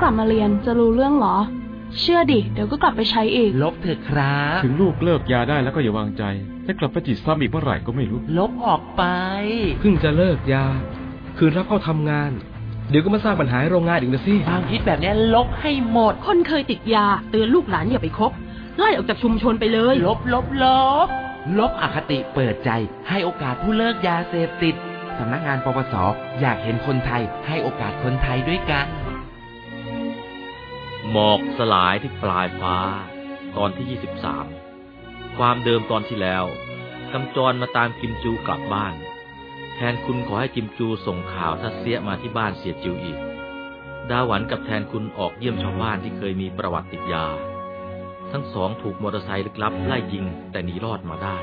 กแล้วกลับมาเรียนจะรู้เรื่องเหรอ เชื่อดิ เดี๋ยวก็กลับไปใช้อีก ลบเถอะครับ ถึงลูกเลิกยาได้แล้วก็อย่าวางใจ ถ้ากลับไปจิตซ้ำอีกเมื่อไหร่ก็ไม่รู้ ลบออกไป เพิ่งจะเลิกยา คืนรับเข้าทำงาน เดี๋ยวก็มาสร้างปัญหาให้โรงงานอีกนะสิความคิดแบบเนี้ยลบให้หมด คนเคยติดยา เตือนลูกหลานอย่าไปคบไล่ออกจากชุมชนไปเลย ลบลบลบ ลบอคติเปิดใจ ให้โอกาสผู้เลิกยาเสพติดสำนักงานปปส อยากเห็นคนไทยให้โอกาสคนไทยด้วยกัน หมอกสลายที่ปลายฟ้า ตอนที่ 23 ความเดิมตอนที่แล้วกำจรมาตามกิมจูกลับบ้าน แทนคุณขอให้กิมจูส่งข่าวทัดเสียมาที่บ้านเสียจิวอีก ดาหวันกับแทนคุณออกเยี่ยมชาวบ้านที่เคยมีประวัติติดยา ทั้งสองถูกมอเตอร์ไซค์ลึกลับไล่ยิงแต่หนีรอดมาได้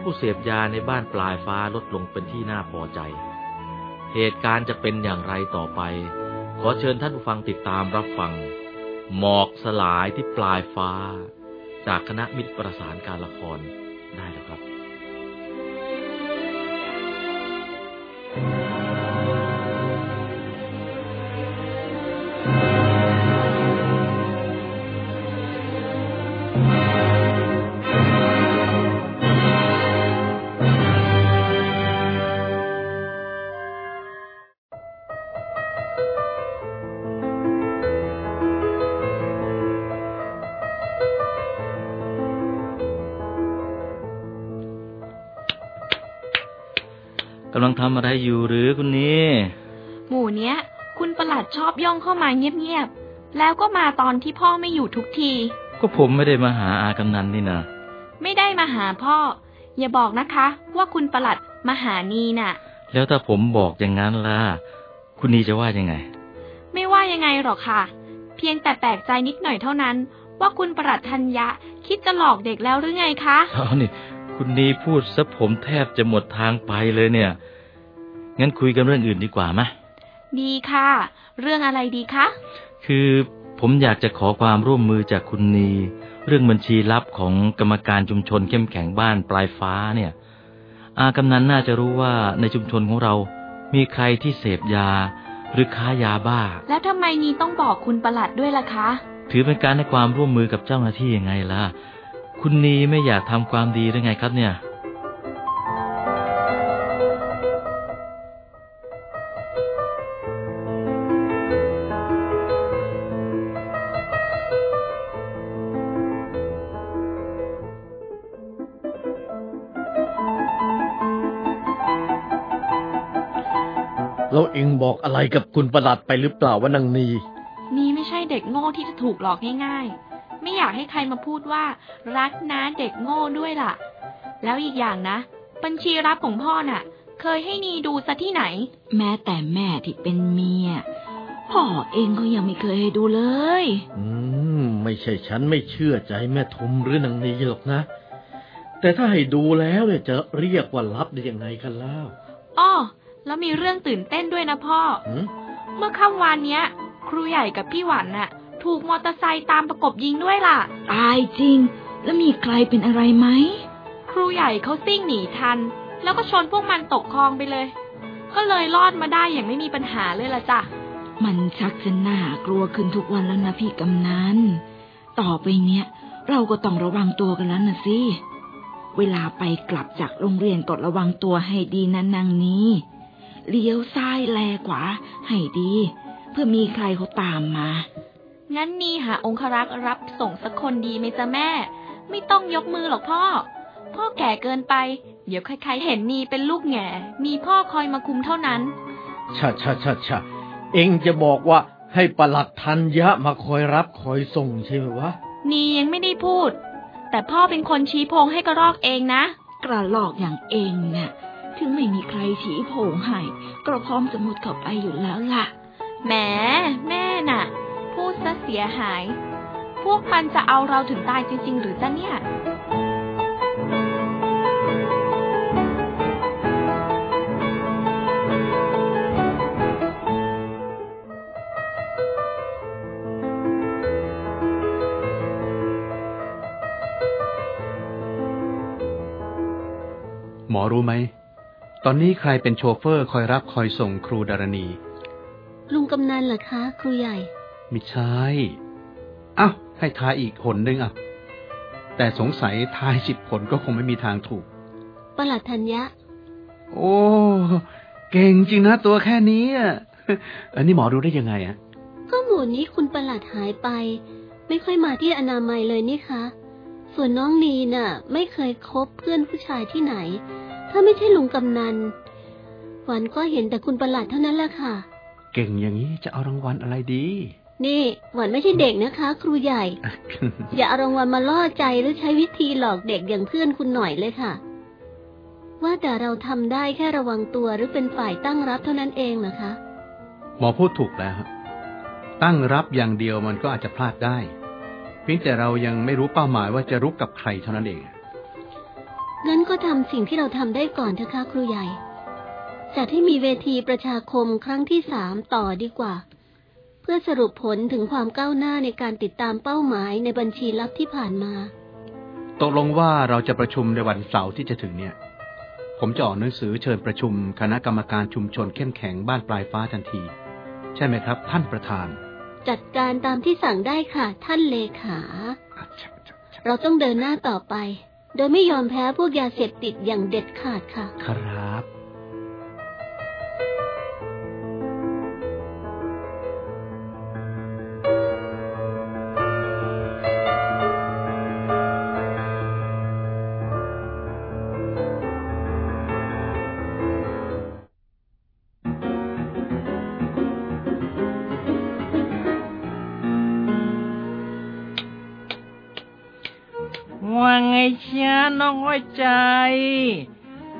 ผู้เสพยาในบ้านปลายฟ้าลดลงเป็นที่น่าพอใจ เหตุการณ์จะเป็นอย่างไรต่อไป ขอเชิญท่านผู้ฟังติดตามรับฟัง หมอกสลายที่ปลายฟ้า จากคณะมิตรประสานการละคร ทำอะไรอยู่หรือคุณนี่หมู่เนี้ย คุณประหลัดชอบย่องเข้ามาเงียบๆ แล้วก็มาตอนที่พ่อไม่อยู่ทุกที ก็ผมไม่ได้มาหาอากำนันนี่นะไม่ได้มาหาพ่อ อย่าบอกนะคะ ว่าคุณประหลัดมาหานีน่ะ แล้วถ้าผมบอกอย่างนั้นล่ะ คุณนีจะว่ายังไง ไม่ว่ายังไงหรอกค่ะ เพียงแต่แปลกใจนิดหน่อยเท่านั้น ว่าคุณประหลัดธัญญะ คิดจะหลอกเด็กแล้วหรือไงคะเอานี่คุณนีพูดซะผมแทบจะหมดทางไปเลยเนี่ย งั้นคุยกันเรื่องอื่นดีกว่าไหมดีค่ะ เรื่องอะไรดีคะ คือผมอยากจะขอความร่วมมือจากคุณนี เรื่องบัญชีลับของกรรมการชุมชนเข้มแข็งบ้านปลายฟ้าเนี่ย อากำนันน่าจะรู้ว่าในชุมชนของเรา มีใครที่เสพยา หรือค้ายาบ้า แล้วทำไมนีต้องบอกคุณประหลัดด้วยล่ะคะ ถือเป็นการให้ความร่วมมือกับเจ้าหน้าที่ยังไงล่ะ คุณนีไม่อยากทำความดีหรือไงครับเนี่ย แล้วเองบอกอะไรกับคุณประหลัดไปหรือเปล่าว่านางนี นี่ไม่ใช่เด็กโง่ที่จะถูกหลอกง่ายๆ ไม่อยากให้ใครมาพูดว่า รักนะเด็กโง่ด้วยล่ะ แล้วอีกอย่างนะ บัญชีรับของพ่อน่ะ เคยให้นีดูซะที่ไหน แม้แต่แม่ที่เป็นเมียพ่อเองก็ยังไม่เคยให้ดูเลย อืม ไม่ใช่ฉันไม่เชื่อใจแม่ทุมหรือนางนีหรอกนะ แต่ถ้าให้ดูแล้วเนี่ยจะเรียกว่าลับได้ยังไงกันเล่าอ้อ แล้วมีเรื่องตื่นเต้นด้วยนะพ่อหืมเมื่อค่ำวานเนี้ย ครูใหญ่กับพี่หวันน่ะ ถูกมอเตอร์ไซค์ตามประกบยิงด้วยล่ะ ตายจริง แล้วมีใครเป็นอะไรไหม ครูใหญ่เขาซิ่งหนีทัน แล้วก็ชนพวกมันตกคลองไปเลย ก็เลยรอดมาได้อย่างไม่มีปัญหาเลยล่ะจ้ะ มันชักจะน่ากลัวขึ้นทุกวันแล้วนะพี่กำนัน ต่อไปเนี้ย เราก็ต้องระวังตัวกันแล้วนะสิ เวลาไปกลับจากโรงเรียนก็ระวังตัวให้ดีนะนางนี้ เลี้ยวซ้ายแลขวาให้ดี เพื่อมีใครเขาตามมา งั้นนี่หาองครักษ์รับส่งสักคนดีไหมจ๊ะแม่ ไม่ต้องยกมือหรอกพ่อ พ่อแก่เกินไป เดี๋ยวใครๆเห็นนีเป็นลูกแง่ มีพ่อคอยมาคุมเท่านั้นชะชะชะชะเองจะบอกว่าให้ประหลัดทันยะมาคอยรับคอยส่งใช่ไหมวะ นียังไม่ได้พูด แต่พ่อเป็นคนชี้โพงให้กระรอกเองนะ กระลอกอย่างเองน่ะ ถึงไม่มีใครชี้โผงให้ก็พร้อมจะมุดเข้าไปอยู่แล้วล่ะ แหมแม่น่ะ พูดซะเสียหาย พวกมันจะเอาเราถึงตายจริง ๆ หรือจ๊ะเนี่ยหมอรู้ไหม ตอนนี้ใครเป็นโชเฟอร์คอยรับคอยส่งครูดารณี ลุงกำนันเหรอคะ ครูใหญ่ ไม่ใช่อ้าวให้ทายอีกผลหนึ่งอะ แต่สงสัยทายสิบผลก็คงไม่มีทางถูก ประหลัดธัญญะ โอ้ เก่งจริงนะตัวแค่นี้อะอันนี้หมอรู้ได้ยังไงอะ ก็หมู่นี้คุณประหลัดหายไป ไม่ค่อยมาที่อนามัยเลยนี่คะ ส่วนน้องนีน่ะ ไม่เคยคบเพื่อนผู้ชายที่ไหน ถ้าไม่ใช่ลุงกำนันหวันก็เห็นแต่คุณประหลัดเท่านั้นแหละค่ะ เก่งอย่างนี้จะเอารางวัลอะไรดี นี่หวันไม่ใช่เด็กนะคะ ครูใหญ่ อย่าเอารางวัลมาล่อใจหรือใช้วิธีหลอกเด็กอย่างเพื่อนคุณหน่อยเลยค่ะ ว่าแต่เราทำได้แค่ระวังตัวหรือเป็นฝ่ายตั้งรับเท่านั้นเองนะคะหมอพูดถูกแล้วครับตั้งรับอย่างเดียวมันก็อาจจะพลาดได้ เพียงแต่เรายังไม่รู้เป้าหมายว่าจะรุกกับใครเท่านั้นเอง งั้นก็ทำสิ่งที่เราทำได้ก่อนเถอะค่ะครูใหญ่ จัดให้มีเวทีประชาคมครั้งที่สามต่อดีกว่า เพื่อสรุปผลถึงความก้าวหน้าในการติดตามเป้าหมายในบัญชีลับที่ผ่านมา ตกลงว่าเราจะประชุมในวันเสาร์ที่จะถึงเนี่ย ผมจะออกหนังสือเชิญประชุมคณะกรรมการชุมชนเข้มแข็งบ้านปลายฟ้าทันที ใช่ไหมครับ ท่านประธาน จัดการตามที่สั่งได้ค่ะ ท่านเลขา เราต้องเดินหน้าต่อไป โดยไม่ยอมแพ้พวกยาเสพติดอย่างเด็ดขาดค่ะ ครับ ว่าไงเชียน้องอ้อยใจ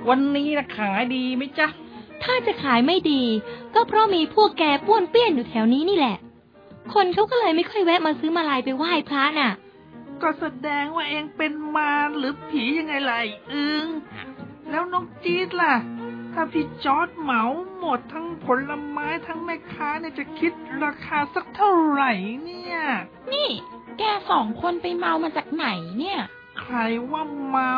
วันนี้นะขายดีไหมจ๊ะ ถ้าจะขายไม่ดี ก็เพราะมีพวกแกป้วนเปี้ยนอยู่แถวนี้นี่แหละ คนเขาก็เลยไม่ค่อยแวะมาซื้อมาลายไปไหว้พระน่ะ ก็แสดงว่าเองเป็นมารหรือผียังไงล่ะไอ้อึงแล้วน้องจี๊ดล่ะ ถ้าพี่จอร์ดเหมาหมดทั้งผลไม้ทั้งแม่ค้าเนี่ยจะคิดราคาสักเท่าไหร่เนี่ย นี่แกสองคนไปเมามาจากไหนเนี่ย ใครว่าเมา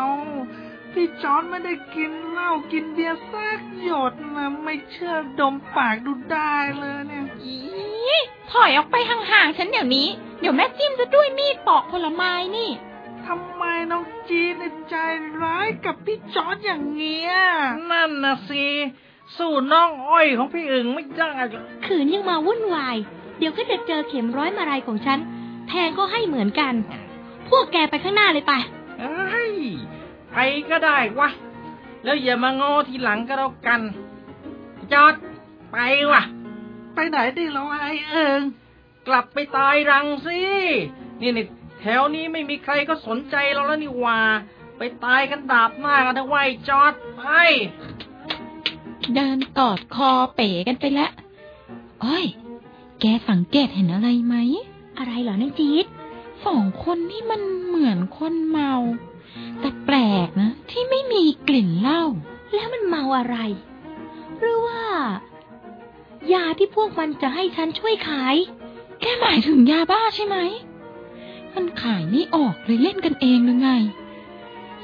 พี่จอร์ดไม่ได้กินเหล้ากินเบียร์สักหยดนะไม่เชื่อดมปากดูได้เลยเนี่ยอีถอยออกไปห่างๆฉันเดี๋ยวนี้ เดี๋ยวแม่จิ้มซะด้วยมีดปอกผลไม้นี่ทำไมน้องจีนเนี่ยใจร้ายกับพี่จอร์ดอย่างเงี้ย นั่นนะสิสู้น้องอ้อยของพี่อึ่งไม่ได้หรอกขืนยังมาวุ่นวาย เดี๋ยวก็จะเจอเข็มร้อยมาลายของฉัน แทงก็ให้เหมือนกัน พวกแกไปข้างหน้าเลยไปเอ้ยไปก็ได้วะ แล้วอย่ามาโง่ทีหลังก็แล้วกัน จอด ไปว่ะไปไหนดิเราไอเอิง กลับไปตายรังสิ นี่นี่แถวนี้ไม่มีใครก็สนใจเราแล้วนี่หว่า ไปตายกันดาบหน้ากันนะไว้จอดไป เดินกอดคอเป๋กันไปแล้วอ้อยแกสังเกตเห็นอะไรไหม อะไรเหรอนางจี๊ด สองคนนี่มันเหมือนคนเมา แต่แปลกนะ ที่ไม่มีกลิ่นเหล้าแล้วมันเมาอะไร หรือว่า ยาที่พวกมันจะให้ฉันช่วยขาย แกหมายถึงยาบ้าใช่ไหม มันขายไม่ออกเลยเล่นกันเองหรือไง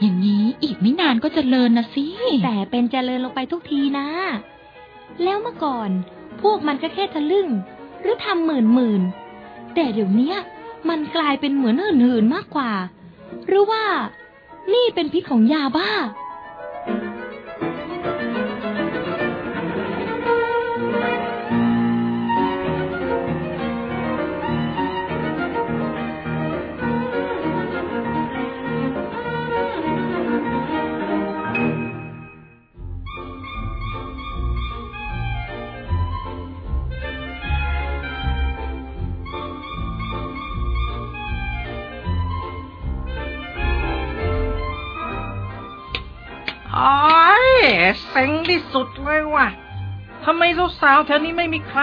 อย่างนี้อีกไม่นานก็จเจริญนะสิ แต่เป็นเจริญลงไปทุกทีนะ แล้วเมื่อก่อน พวกมันก็แค่ทะลึ่ง หรือทำหมื่นหมื่นแต่เดี๋ยวนี้ มันกลายเป็นเหมือนหื่นๆมากกว่า หรือว่า นี่เป็นพิษของยาบ้า เซ็งที่สุดเลยว่ะทำไมสาวๆแถวนี้ไม่มีใคร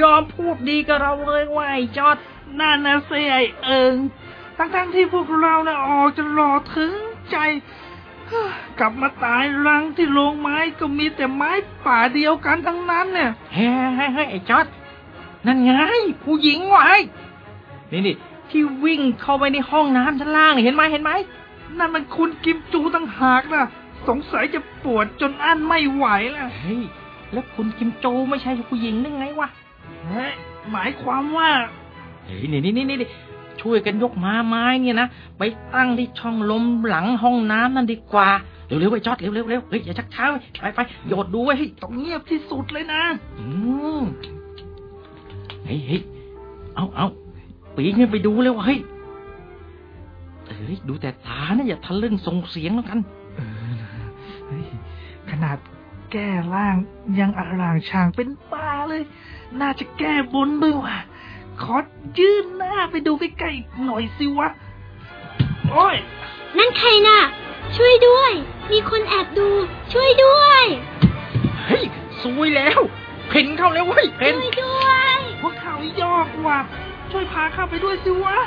ยอมพูดดีกับเราเลยว่าไอ้จอดนั่นนะสิไอเอิงทั้งๆที่พวกเราเนี่ยออกจะรอถึงใจ กลับมาตายรังที่โรงไม้ก็มีแต่ไม้ป่าเดียวกันทั้งนั้นเนี่ยเฮ้ยเฮ้ยเฮ้ยไอ้จอดนั่นไง ผู้หญิงว่ะไอ้นี่นี่ที่วิ่งเข้าไปในห้องน้ำชั้นล่างนี่เห็นไหมเห็นไหมนั่นมันคุณกิมจูตั้งหากนะ สงสัยจะปวดจนอั้นไม่ไหวแล้วเฮ้ยแล้วคุณกิมโจไม่ใช่ผู้หญิงได้ไงวะเฮ้ยหมายความว่าเฮ้ยนี่นี่นี่นี่ช่วยกันยกม้าไม้เนี่ยนะไปตั้งที่ช่องลมหลังห้องน้ำนั่นดีกว่าเร็วๆไปจอดเร็วๆเร็วๆเฮ้ยอย่าชักช้าไปไปโยดดูไว้เฮ้ยต้องเงียบที่สุดเลยนะ อืมเฮ้ยเฮ้ยเอาเอาปีกเนี่ยไปดูเลยวะเฮ้ยเฮ้ยดูแต่ตานะอย่าทะลึ่งส่งเสียงแล้วกัน ขนาดแก้ร่างยังอร่างช่างเป็นบ้าเลย น่าจะแก้บนด้วยว่ะ ขอยื่นหน้าไปดูใกล้ๆหน่อยสิวะ โอ้ย นั่นใครน่ะ ช่วยด้วย มีคนแอบดู ช่วยด้วย เฮ้ยสวยแล้ว เพ่นเข้าแล้วเว้ยเพ่นช่วยด้วยพวกเขายอกว่ะ ช่วยพาข้าไปด้วยสิวะ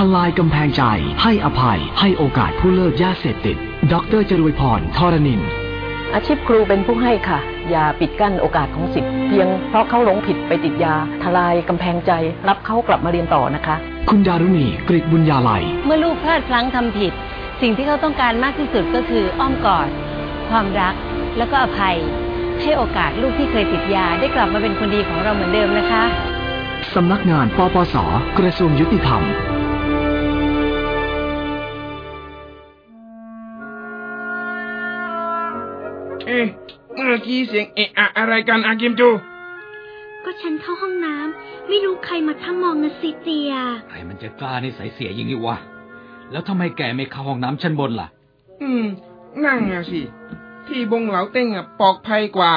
ทลายกำแพงใจ ให้อภัย ให้โอกาสผู้เลิกยาเสพติด ดรจรวยพรทรนิน อาชีพครูเป็นผู้ให้ค่ะ อย่าปิดกั้นโอกาสของสิทธิ์เพียงเพราะเขาหลงผิดไปติดยา ทลายกำแพงใจ รับเขากลับมาเรียนต่อนะคะ คุณดารุณีกริบุญญาลัย เมื่อลูกพลาดพลั้งทำผิด สิ่งที่เขาต้องการมากที่สุดก็คืออ้อมกอด ความรัก แล้วก็อภัย ให้โอกาสลูกที่เคยติดยาได้กลับมาเป็นคนดีของเราเหมือนเดิมนะคะสำนักงานปปส กระทรวงยุติธรรม เอ๊ะเมื่อกี้เสียงเอะอะอะไรกันอากิมจู ก็ฉันเข้าห้องน้ำไม่รู้ใครมาถ้ามองนะสิเตีย ใครมันจะกล้านิสัยเสียอย่างนี้วะ แล้วทำไมแกไม่เข้าห้องน้ำชั้นบนล่ะ อืม นั่งอะสิ ที่บงเหลาเต้งอะปลอกภัยกว่า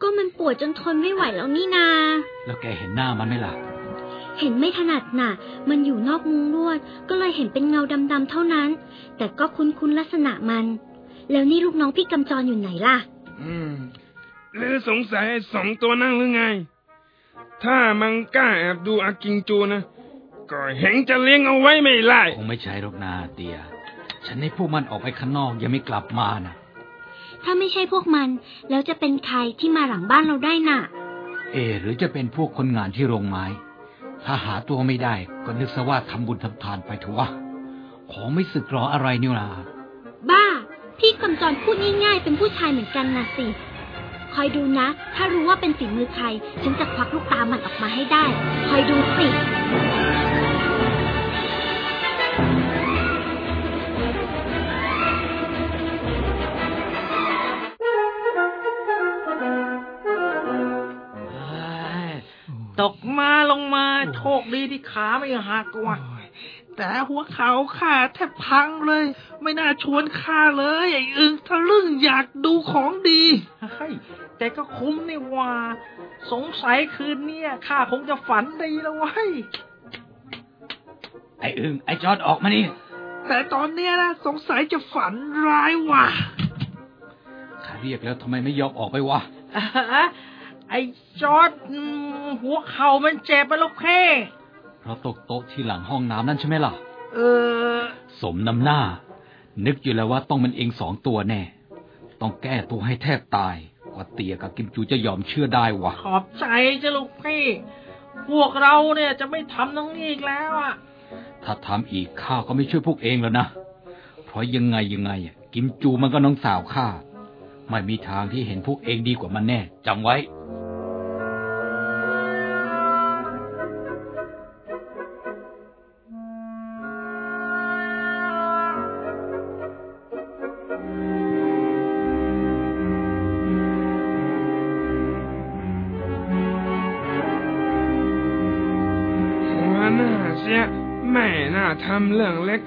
ก็มันปวดจนทนไม่ไหวแล้วนี่นา แล้วแกเห็นหน้ามันไหมล่ะ เห็นไม่ถนัดน่ะ มันอยู่นอกมุ้งลวด ก็เลยเห็นเป็นเงาดำๆเท่านั้น แต่ก็คุ้นๆลักษณะมัน แล้วนี่ลูกน้องพี่กำจรอยู่ไหนล่ะ อืมหรือสงสัยไอ้สองตัวนั่งหรือไง ถ้ามันกล้าแอบดูอากิงจูนะ ก็เห็นจะเลี้ยงเอาไว้ไม่ไล่คงไม่ใช่หรอกนาเตีย ฉันให้พวกมันออกไปข้างนอกยังไม่กลับมานะถ้าไม่ใช่พวกมัน แล้วจะเป็นใครที่มาหลังบ้านเราได้น่ะ เอ หรือจะเป็นพวกคนงานที่โรงไม้ ถ้าหาตัวไม่ได้ก็นึกซะว่าทำบุญทำทานไปเถอะวะของไม่สึกหรออะไรนี่นะบ้า พี่กำจรพูดง่ายๆ เป็นผู้ชายเหมือนกันนะสิ คอยดูนะ ถ้ารู้ว่าเป็นฝีมือใคร ฉันจะควักลูกตามันออกมาให้ได้ คอยดูสิตกมาลงมา โชคดีที่ขาไม่หักว่ะ แต่หัวเขาข้าแทบพังเลย ไม่น่าชวนข้าเลย ไอ้อึงทะลึ่งอยากดูของดีเฮ้ยแต่ก็คุ้มนี่ว่า สงสัยคืนเนี้ยข้าคงจะฝันดีแล้วเว้ยไอ้อึงไอ้จอดออกมานี่แต่ตอนเนี้ยนะสงสัยจะฝันร้ายว่ะข้าเรียกแล้วทำไมไม่ยอมออกไปวะอะไอ้จอดอืมหัวเข่ามันเจ็บไปแล้วเพ่ เพราะตกโต๊ะที่หลังห้องน้ำนั่นใช่ไหมล่ะ เออ สมน้ำหน้า นึกอยู่แล้วว่าต้องมันเองสองตัวแน่ ต้องแก้ตัวให้แทบตายกว่าเตียกับกิมจูจะยอมเชื่อได้วะ ขอบใจจ้ะลูกพี่ พวกเราเนี่ยจะไม่ทำตรงนี้อีกแล้วอะ ถ้าทำอีกข้าก็ไม่ช่วยพวกเองแล้วนะ เพราะยังไงยังไงอะกิมจูมันก็น้องสาวข้า ไม่มีทางที่เห็นพวกเองดีกว่ามันแน่จำไว้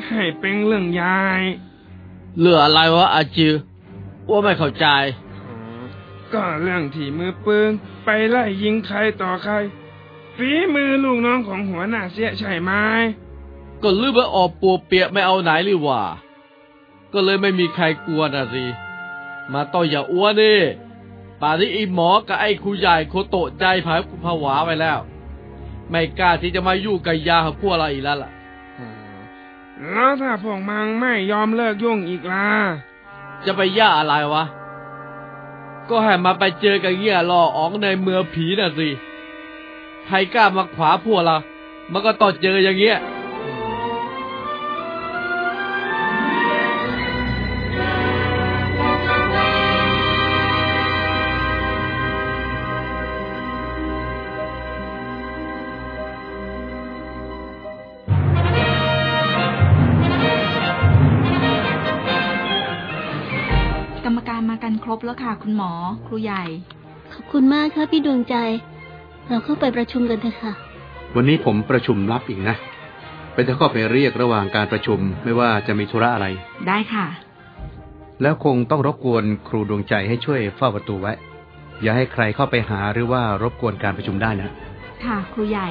ให้เป็นเรื่องใหญ่เหลืออะไรวะอาจือว่าไม่เข้าใจ ก็เรื่องที่มือปืนไปไล่ยิงใครต่อใคร ฝีมือลูกน้องของหัวหน้าเสียใช่ไหมก็ลืมไปออกปัวเปียกไม่เอาไหนหรือว่าก็เลยไม่มีใครกลัวนะสิมาต่ออย่าอ้วนดิป่านนี้ไอ้หมอกับไอ้ครูใหญ่โคโตะใจผายผวาไปแล้ว ไม่กล้าที่จะมายุ่งกับยาของพวกเราอีกแล้วล่ะ แล้วถ้าพวกมังไม่ยอมเลิกยุ่งอีกล่ะจะไปย่าอะไรวะ ก็ให้มาไปเจอกันเงี้ยรอออกในเมืองผีน่ะสิ ใครกล้ามาขวาพวกเรามันก็ต้องเจออย่างเงี้ย บแล้วค่ะ คุณหมอ ครูใหญ่ ขอบคุณมากค่ะพี่ดวงใจ เราเข้าไปประชุมกันเถอะค่ะ วันนี้ผมประชุมลับอีกนะไปจะเข้าไปเรียกระหว่างการประชุมไม่ว่าจะมีธุระอะไร ได้ค่ะ แล้วคงต้องรบกวนครูดวงใจให้ช่วยเฝ้าประตูไว้ อย่าให้ใครเข้าไปหาหรือว่ารบกวนการประชุมได้นะ ค่ะครูใหญ่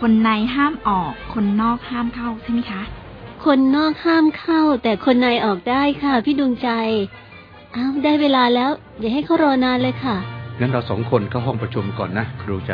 คนในห้ามออก คนนอกห้ามเข้าใช่ไหมคะ คนนอกห้ามเข้า แต่คนในออกได้ค่ะ พี่ดวงใจ อ้าวได้เวลาแล้ว อย่าให้เขารอนานเลยค่ะ งั้นเราสองคนเข้าห้องประชุมก่อนนะ ครูใจ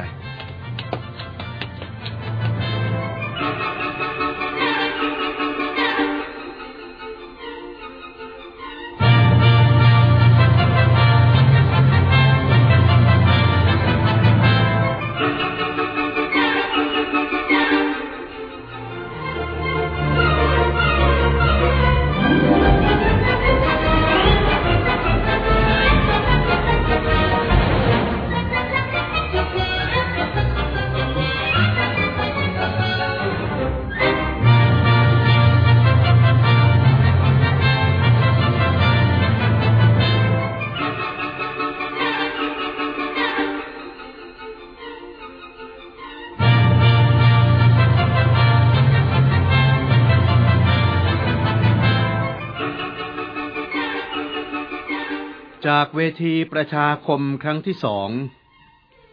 จากเวทีประชาคมครั้งที่สอง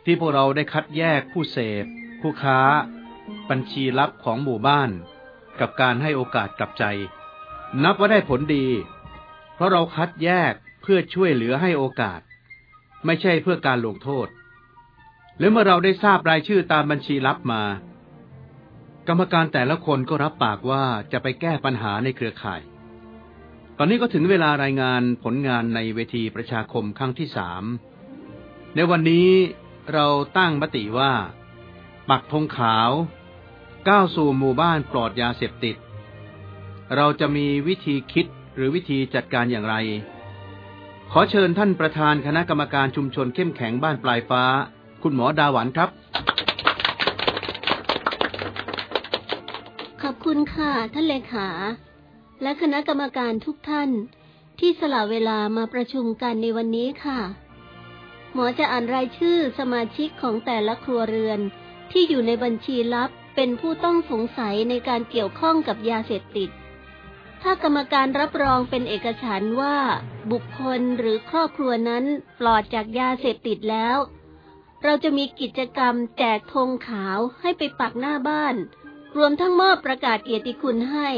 ที่พวกเราได้คัดแยกผู้เสพ ผู้ค้า บัญชีลับของหมู่บ้าน กับการให้โอกาสกลับใจ นับว่าได้ผลดี เพราะเราคัดแยกเพื่อช่วยเหลือให้โอกาส ไม่ใช่เพื่อการลงโทษ และเมื่อเราได้ทราบรายชื่อตามบัญชีลับมา กรรมการแต่ละคนก็รับปากว่าจะไปแก้ปัญหาในเครือข่าย ตอนนี้ก็ถึงเวลารายงานผลงานในเวทีประชาคมครั้งที่สาม ในวันนี้เราตั้งมติว่า ปักธงขาว ก้าวสู่หมู่บ้านปลอดยาเสพติด เราจะมีวิธีคิดหรือวิธีจัดการอย่างไร ขอเชิญท่านประธานคณะกรรมการชุมชนเข้มแข็งบ้านปลายฟ้า คุณหมอดาหวันครับ ขอบคุณค่ะท่านเลขา และคณะกรรมการทุกท่าน ที่สละเวลามาประชุมกันในวันนี้ค่ะ หมอจะอ่านรายชื่อสมาชิกของแต่ละครัวเรือน ที่อยู่ในบัญชีลับเป็นผู้ต้องสงสัยในการเกี่ยวข้องกับยาเสพติด ถ้ากรรมการรับรองเป็นเอกฉันว่า บุคคลหรือครอบครัวนั้นปลอดจากยาเสพติดแล้ว เราจะมีกิจกรรมแจกธงขาวให้ไปปักหน้าบ้าน รวมทั้งมอบประกาศเกียรติคุณให้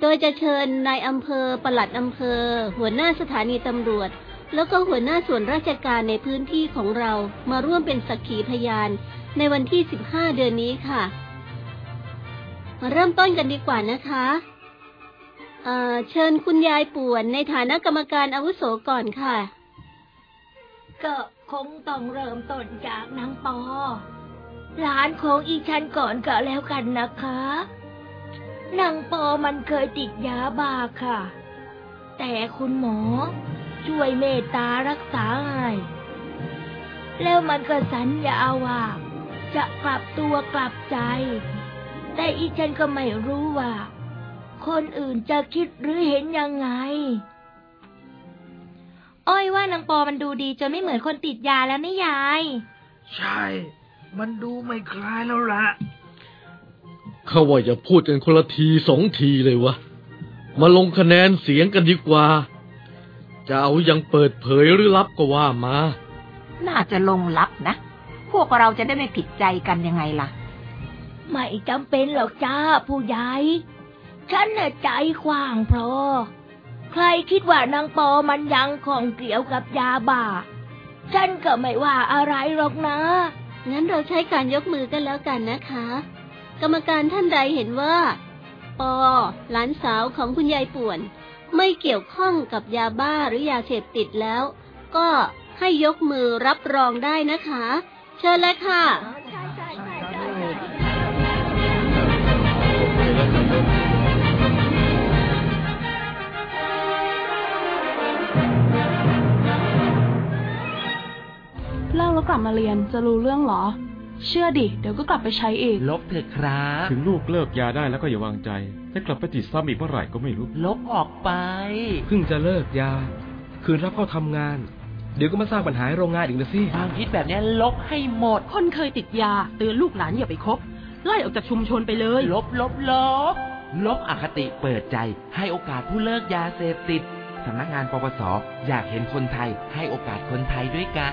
โดยจะเชิญนายอำเภอ ปลัดอำเภอ หัวหน้าสถานีตำรวจ แล้วก็หัวหน้าส่วนราชการในพื้นที่ของเรามาร่วมเป็นสักขีพยาน ในวันที่ 15 เดือนนี้ค่ะ มาเริ่มต้นกันดีกว่านะคะเเชิญคุณยายป่วนในฐานะกรรมการอาวุโสก่อนค่ะ ก็คงต้องเริ่มต้นจากนางปอหลานของอีฉันก่อนก็แล้วกันนะคะ นางปอมันเคยติดยาบ้าค่ะ แต่คุณหมอช่วยเมตตารักษาให้แล้วมันก็สัญญาว่า จะกลับตัวกลับใจ แต่อีฉันก็ไม่รู้ว่า คนอื่นจะคิดหรือเห็นยังไง อ้อยว่านางปอมันดูดีจนไม่เหมือนคนติดยาแล้วนี่ยาย ใช่ มันดูไม่คล้ายแล้วละ เขาว่าอย่าพูดกันคนละทีสองทีเลยวะ มาลงคะแนนเสียงกันดีกว่า จะเอายังเปิดเผยหรือลับก็ว่ามา น่าจะลงลับนะ พวกเราจะได้ไม่ผิดใจกันยังไงล่ะ ไม่จำเป็นหรอกจ้าผู้ใหญ่ ฉันน่ะใจกว้างพอ ใครคิดว่านางปอมันยังของเกี่ยวกับยาบ้า ฉันก็ไม่ว่าอะไรหรอกนะ งั้นเราใช้การยกมือกันแล้วกันนะคะ กรรมการท่านใดเห็นว่า ปอ หลานสาวของคุณยายป่วน ไม่เกี่ยวข้องกับยาบ้าหรือยาเสพติดแล้ว ก็ให้ยกมือรับรองได้นะคะ เชิญเลยค่ะเลิกแล้วกลับมาเรียนจะรู้เรื่องหรอ เชื่อดิ เดี๋ยวก็กลับไปใช้อีกลบเถอะครับ ถึงลูกเลิกยาได้แล้วก็อย่าวางใจ ถ้ากลับไปติดซ้ำอีกเมื่อไหร่ก็ไม่รู้ ลบออกไป เพิ่งจะเลิกยา คืนรับเข้าทำงาน เดี๋ยวก็มาสร้างปัญหาให้โรงงานอีกนะสิ ความคิดแบบนี้ลบให้หมด คนเคยติดยา เตือนลูกหลานอย่าไปคบ ไล่ออกจากชุมชนไปเลย ลบลบลบ ลบอคติเปิดใจให้โอกาสผู้เลิกยาเสพติด สำนักงานปปสอยากเห็นคนไทยให้โอกาสคนไทยด้วยกัน